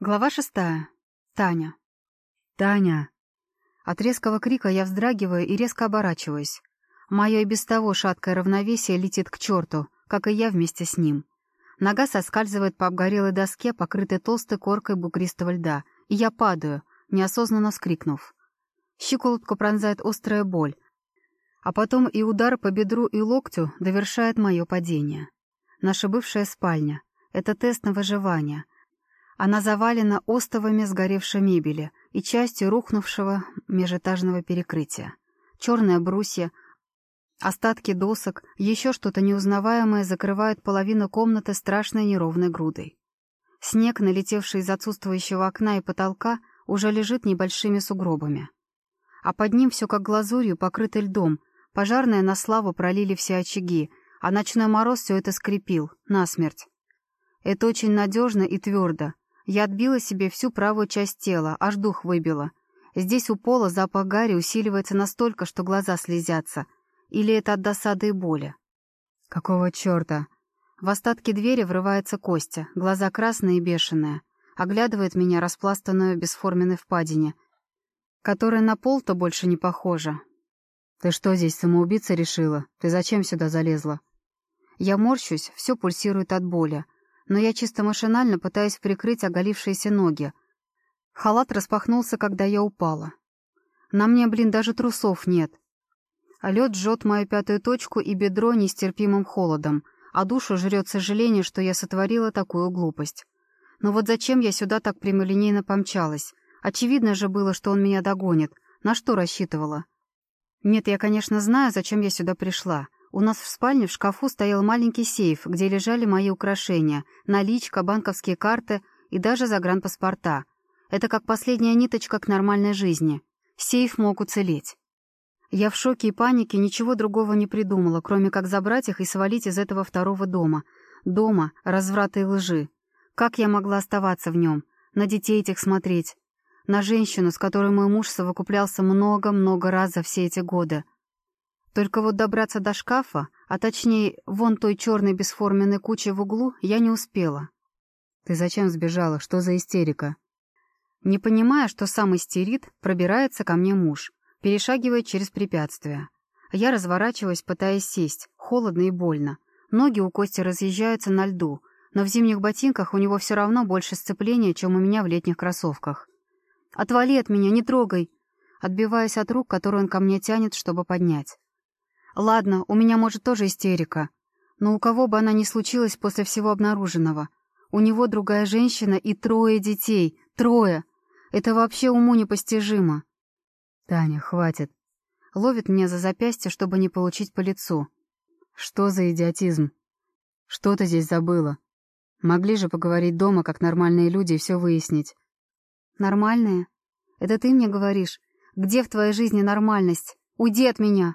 Глава шестая. Таня. «Таня!» От резкого крика я вздрагиваю и резко оборачиваюсь. Мое и без того шаткое равновесие летит к черту, как и я вместе с ним. Нога соскальзывает по обгорелой доске, покрытой толстой коркой бугристого льда, и я падаю, неосознанно вскрикнув. Щиколотку пронзает острая боль, а потом и удар по бедру и локтю довершает мое падение. Наша бывшая спальня — это тест на выживание — она завалена остовами сгоревшей мебели и частью рухнувшего межэтажного перекрытия. Черное брусья, остатки досок, еще что-то неузнаваемое закрывают половину комнаты страшной неровной грудой. Снег, налетевший из отсутствующего окна и потолка, уже лежит небольшими сугробами. А под ним все как глазурью покрыто льдом, пожарные на славу пролили все очаги, а ночной мороз все это скрепил, насмерть. Это очень надежно и твердо, я отбила себе всю правую часть тела, аж дух выбила. Здесь у пола запах гари усиливается настолько, что глаза слезятся. Или это от досады и боли? Какого черта? В остатки двери врывается Костя, глаза красные и бешеные. Оглядывает меня распластанную бесформенной впадине, которая на пол-то больше не похожа. «Ты что здесь, самоубийца решила? Ты зачем сюда залезла?» Я морщусь, все пульсирует от боли но я чисто машинально пытаюсь прикрыть оголившиеся ноги. Халат распахнулся, когда я упала. На мне, блин, даже трусов нет. А лед жжет мою пятую точку и бедро нестерпимым холодом, а душу жрет сожаление, что я сотворила такую глупость. Но вот зачем я сюда так прямолинейно помчалась? Очевидно же было, что он меня догонит. На что рассчитывала? Нет, я, конечно, знаю, зачем я сюда пришла. У нас в спальне в шкафу стоял маленький сейф, где лежали мои украшения, наличка, банковские карты и даже загранпаспорта. Это как последняя ниточка к нормальной жизни. Сейф мог уцелеть. Я в шоке и панике ничего другого не придумала, кроме как забрать их и свалить из этого второго дома. Дома разврата и лжи. Как я могла оставаться в нем? На детей этих смотреть? На женщину, с которой мой муж совокуплялся много-много раз за все эти годы? Только вот добраться до шкафа, а точнее вон той черной бесформенной кучи в углу, я не успела. «Ты зачем сбежала? Что за истерика?» Не понимая, что сам истерит, пробирается ко мне муж, перешагивает через препятствия. Я разворачиваюсь, пытаясь сесть, холодно и больно. Ноги у Кости разъезжаются на льду, но в зимних ботинках у него все равно больше сцепления, чем у меня в летних кроссовках. «Отвали от меня, не трогай!» Отбиваясь от рук, которые он ко мне тянет, чтобы поднять. Ладно, у меня, может, тоже истерика. Но у кого бы она ни случилась после всего обнаруженного. У него другая женщина и трое детей. Трое. Это вообще уму непостижимо. Таня, хватит. Ловит меня за запястье, чтобы не получить по лицу. Что за идиотизм? Что ты здесь забыла? Могли же поговорить дома, как нормальные люди, и все выяснить. Нормальные? Это ты мне говоришь? Где в твоей жизни нормальность? Уйди от меня!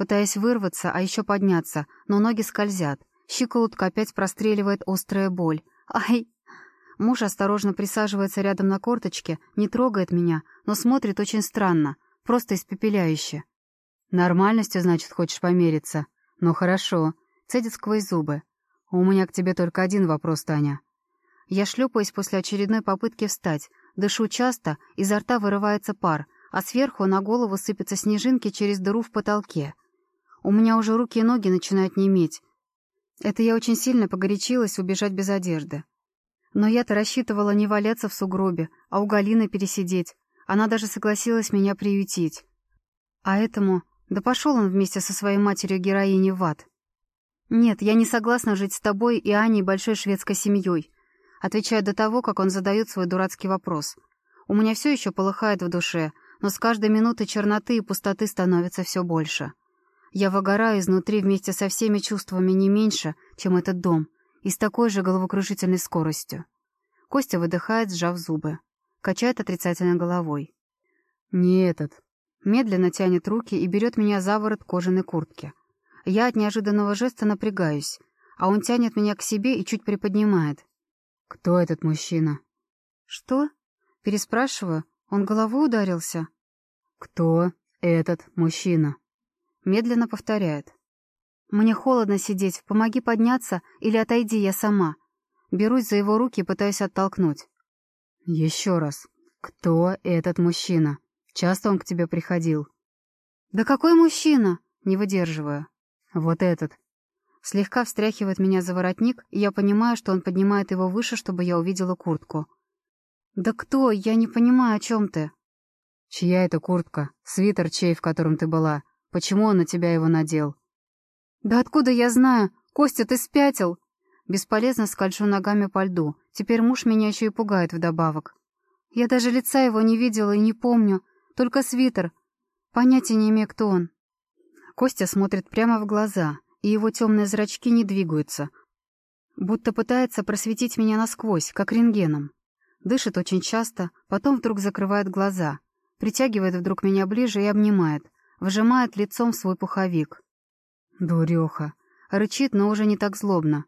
Пытаясь вырваться, а еще подняться, но ноги скользят. Щиколотка опять простреливает острая боль. Ай! Муж осторожно присаживается рядом на корточке, не трогает меня, но смотрит очень странно, просто испепеляюще. «Нормальностью, значит, хочешь помериться? Ну хорошо», — цедит сквозь зубы. «У меня к тебе только один вопрос, Таня». Я шлепаюсь после очередной попытки встать, дышу часто, изо рта вырывается пар, а сверху на голову сыпятся снежинки через дыру в потолке. У меня уже руки и ноги начинают неметь. Это я очень сильно погорячилась убежать без одежды. Но я-то рассчитывала не валяться в сугробе, а у Галины пересидеть. Она даже согласилась меня приютить. А этому... Да пошел он вместе со своей матерью-героиней в ад. «Нет, я не согласна жить с тобой и Аней большой шведской семьей», отвечая до того, как он задает свой дурацкий вопрос. У меня все еще полыхает в душе, но с каждой минутой черноты и пустоты становится все больше. Я выгораю изнутри вместе со всеми чувствами не меньше, чем этот дом, и с такой же головокружительной скоростью. Костя выдыхает, сжав зубы. Качает отрицательно головой. «Не этот». Медленно тянет руки и берет меня за ворот кожаной куртки. Я от неожиданного жеста напрягаюсь, а он тянет меня к себе и чуть приподнимает. «Кто этот мужчина?» «Что?» Переспрашиваю. Он головой ударился? «Кто этот мужчина?» Медленно повторяет. «Мне холодно сидеть, помоги подняться или отойди я сама». Берусь за его руки и пытаюсь оттолкнуть. «Еще раз. Кто этот мужчина? Часто он к тебе приходил?» «Да какой мужчина?» Не выдерживаю. «Вот этот». Слегка встряхивает меня за воротник, и я понимаю, что он поднимает его выше, чтобы я увидела куртку. «Да кто? Я не понимаю, о чем ты?» «Чья это куртка? Свитер чей, в котором ты была? Почему он на тебя его надел?» «Да откуда я знаю? Костя, ты спятил!» Бесполезно скольжу ногами по льду. Теперь муж меня еще и пугает вдобавок. Я даже лица его не видела и не помню. Только свитер. Понятия не имею, кто он. Костя смотрит прямо в глаза, и его темные зрачки не двигаются, будто пытается просветить меня насквозь, как рентгеном. Дышит очень часто, потом вдруг закрывает глаза, притягивает вдруг меня ближе и обнимает, вжимает лицом в свой пуховик. Дуреха. Рычит, но уже не так злобно.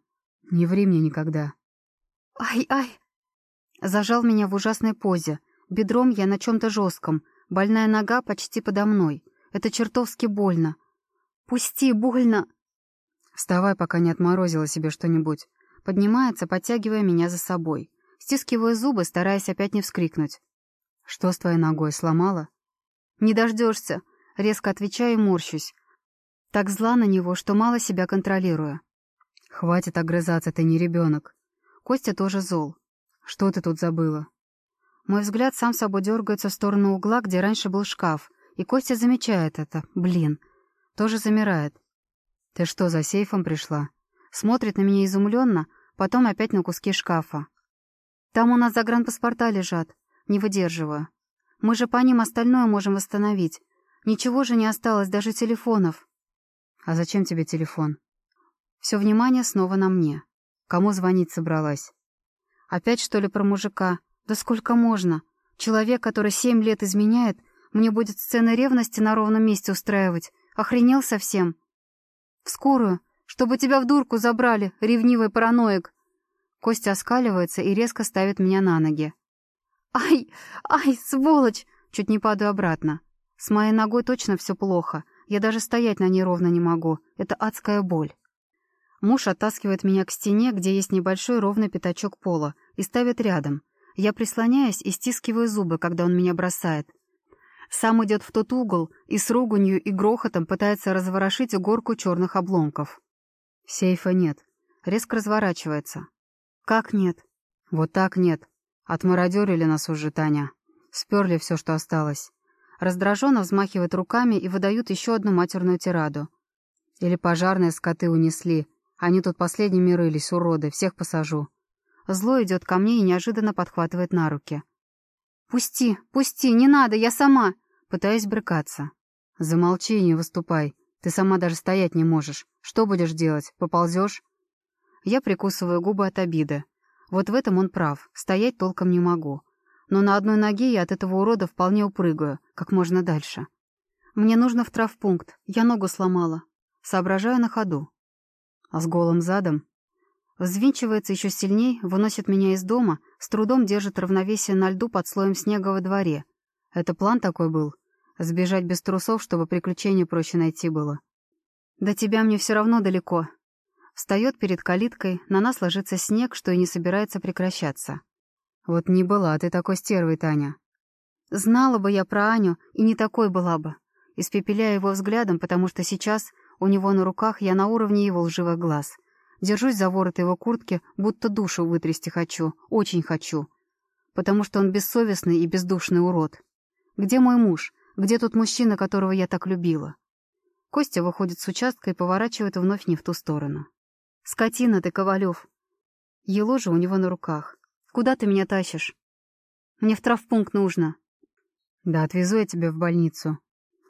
Не ври мне никогда. Ай-ай! Зажал меня в ужасной позе. Бедром я на чем-то жестком. Больная нога почти подо мной. Это чертовски больно. Пусти, больно! Вставай, пока не отморозила себе что-нибудь. Поднимается, подтягивая меня за собой. Стискиваю зубы, стараясь опять не вскрикнуть. Что с твоей ногой, сломала? Не дождешься. Резко отвечаю и морщусь. Так зла на него, что мало себя контролирую. Хватит огрызаться, ты не ребенок. Костя тоже зол. Что ты тут забыла? Мой взгляд сам собой дергается в сторону угла, где раньше был шкаф, и Костя замечает это. Блин. Тоже замирает. Ты что, за сейфом пришла? Смотрит на меня изумленно, потом опять на куски шкафа. Там у нас загранпаспорта лежат. Не выдерживаю. Мы же по ним остальное можем восстановить. Ничего же не осталось, даже телефонов. «А зачем тебе телефон?» Все внимание снова на мне. Кому звонить собралась? Опять, что ли, про мужика? Да сколько можно? Человек, который семь лет изменяет, мне будет сцены ревности на ровном месте устраивать. Охренел совсем? В скорую, чтобы тебя в дурку забрали, ревнивый параноик. Костя оскаливается и резко ставит меня на ноги. «Ай! Ай, сволочь!» Чуть не падаю обратно. С моей ногой точно все плохо. Я даже стоять на ней ровно не могу. Это адская боль. Муж оттаскивает меня к стене, где есть небольшой ровный пятачок пола, и ставит рядом. Я прислоняюсь и стискиваю зубы, когда он меня бросает. Сам идет в тот угол и с руганью и грохотом пытается разворошить горку черных обломков. Сейфа нет. Резко разворачивается. Как нет? Вот так нет. Отмародерили нас уже, Таня. Сперли все, что осталось. Раздраженно взмахивает руками и выдают еще одну матерную тираду. Или пожарные скоты унесли. Они тут последними рылись, уроды, всех посажу. Зло идет ко мне и неожиданно подхватывает на руки. «Пусти, пусти, не надо, я сама!» Пытаюсь брыкаться. «Замолчи и не выступай. Ты сама даже стоять не можешь. Что будешь делать? Поползешь?» Я прикусываю губы от обиды. Вот в этом он прав. Стоять толком не могу но на одной ноге я от этого урода вполне упрыгаю, как можно дальше. Мне нужно в травпункт, я ногу сломала. Соображаю на ходу. А с голым задом? Взвинчивается еще сильней, выносит меня из дома, с трудом держит равновесие на льду под слоем снега во дворе. Это план такой был? Сбежать без трусов, чтобы приключения проще найти было. До тебя мне все равно далеко. Встает перед калиткой, на нас ложится снег, что и не собирается прекращаться. Вот не была ты такой стервой, Таня. Знала бы я про Аню, и не такой была бы. Испепеляя его взглядом, потому что сейчас у него на руках я на уровне его лживых глаз. Держусь за ворот его куртки, будто душу вытрясти хочу, очень хочу. Потому что он бессовестный и бездушный урод. Где мой муж? Где тот мужчина, которого я так любила? Костя выходит с участка и поворачивает вновь не в ту сторону. «Скотина ты, Ковалев!» Еложа у него на руках. Куда ты меня тащишь? Мне в травпункт нужно. Да отвезу я тебя в больницу.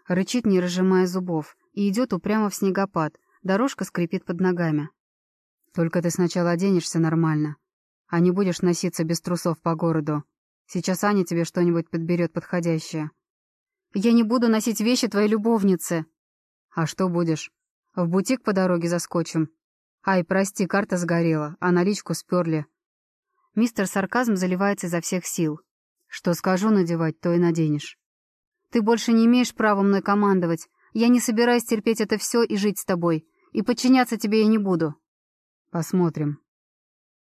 Рычит, не разжимая зубов, и идет упрямо в снегопад. Дорожка скрипит под ногами. Только ты сначала оденешься нормально, а не будешь носиться без трусов по городу. Сейчас Аня тебе что-нибудь подберет подходящее. Я не буду носить вещи твоей любовницы. А что будешь? В бутик по дороге заскочим. Ай, прости, карта сгорела, а наличку сперли. Мистер Сарказм заливается изо всех сил. «Что скажу надевать, то и наденешь». «Ты больше не имеешь права мной командовать. Я не собираюсь терпеть это все и жить с тобой. И подчиняться тебе я не буду». «Посмотрим».